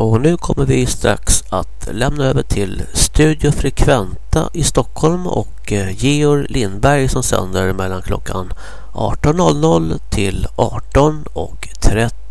Och nu kommer vi strax att lämna över till Studio Frekventa i Stockholm och eh, Georg Lindberg som sänder mellan klockan 18.00 till 18.30